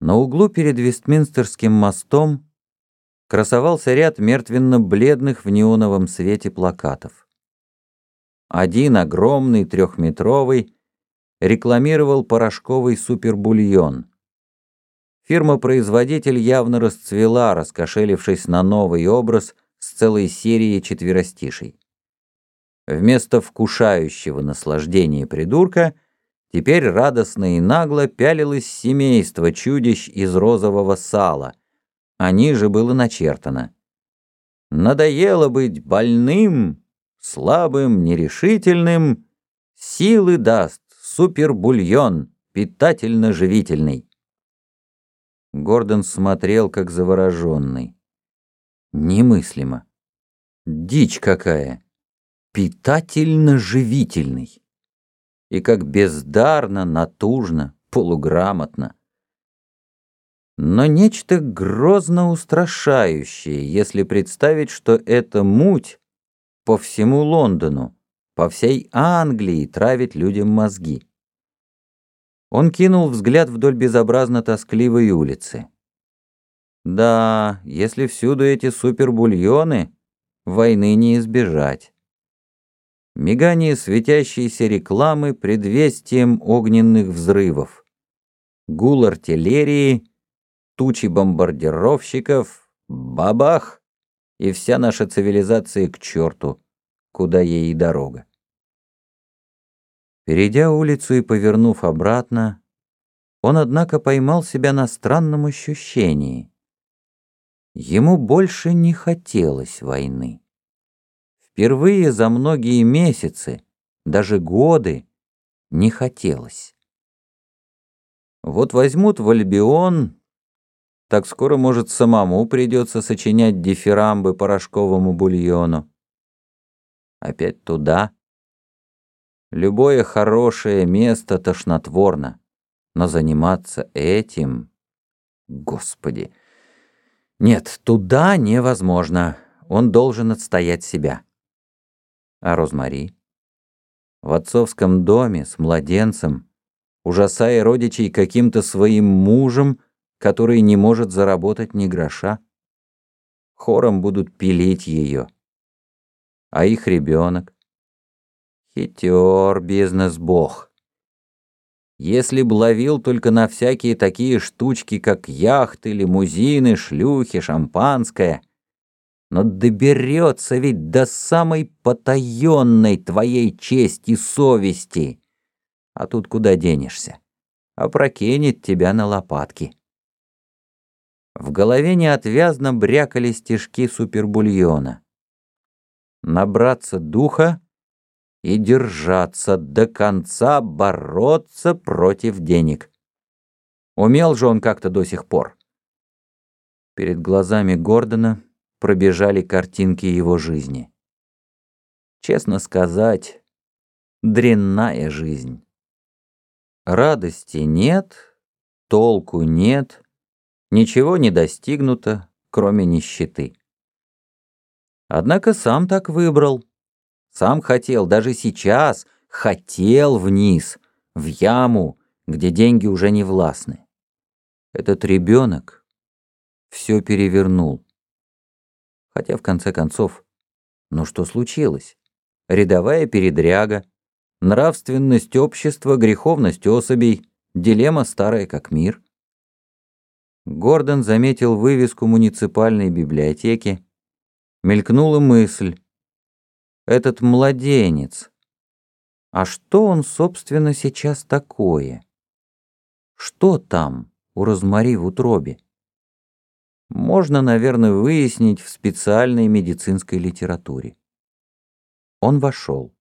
На углу перед Вестминстерским мостом красовался ряд мертвенно-бледных в неоновом свете плакатов. Один огромный, трехметровый, рекламировал порошковый супербульон. Фирма-производитель явно расцвела, раскошелившись на новый образ с целой серией четверостишей. Вместо вкушающего наслаждения придурка теперь радостно и нагло пялилось семейство чудищ из розового сала, а ниже было начертано. «Надоело быть больным, слабым, нерешительным, силы даст супербульон, питательно-живительный». Гордон смотрел, как завороженный. Немыслимо. Дичь какая. Питательно-живительный. И как бездарно, натужно, полуграмотно но нечто грозно устрашающее, если представить, что эта муть по всему Лондону, по всей Англии травит людям мозги. Он кинул взгляд вдоль безобразно тоскливой улицы. Да, если всюду эти супербульоны, войны не избежать. Мигание светящейся рекламы предвестием огненных взрывов. Гул артиллерии — тучи бомбардировщиков, бабах, и вся наша цивилизация к черту, куда ей и дорога. Перейдя улицу и повернув обратно, он, однако, поймал себя на странном ощущении. Ему больше не хотелось войны. Впервые за многие месяцы, даже годы, не хотелось. Вот возьмут в Альбион так скоро, может, самому придется сочинять дифирамбы порошковому бульону. Опять туда. Любое хорошее место тошнотворно, но заниматься этим... Господи! Нет, туда невозможно. Он должен отстоять себя. А Розмари? В отцовском доме с младенцем, ужасая родичей каким-то своим мужем, который не может заработать ни гроша. Хором будут пилить ее. А их ребенок? Хитер бизнес-бог. Если б ловил только на всякие такие штучки, как яхты, лимузины, шлюхи, шампанское, но доберется ведь до самой потаенной твоей чести совести. А тут куда денешься? Опрокинет тебя на лопатки. В голове неотвязно брякали стежки супербульона. Набраться духа и держаться до конца, бороться против денег. Умел же он как-то до сих пор. Перед глазами Гордона пробежали картинки его жизни. Честно сказать, дрянная жизнь. Радости нет, толку нет, Ничего не достигнуто, кроме нищеты. Однако сам так выбрал. Сам хотел, даже сейчас, хотел вниз, в яму, где деньги уже не властны. Этот ребенок все перевернул. Хотя, в конце концов, ну что случилось? Рядовая передряга, нравственность общества, греховность особей, дилемма старая как мир — Гордон заметил вывеску муниципальной библиотеки. Мелькнула мысль. Этот младенец. А что он, собственно, сейчас такое? Что там у Розмари в утробе? Можно, наверное, выяснить в специальной медицинской литературе. Он вошел.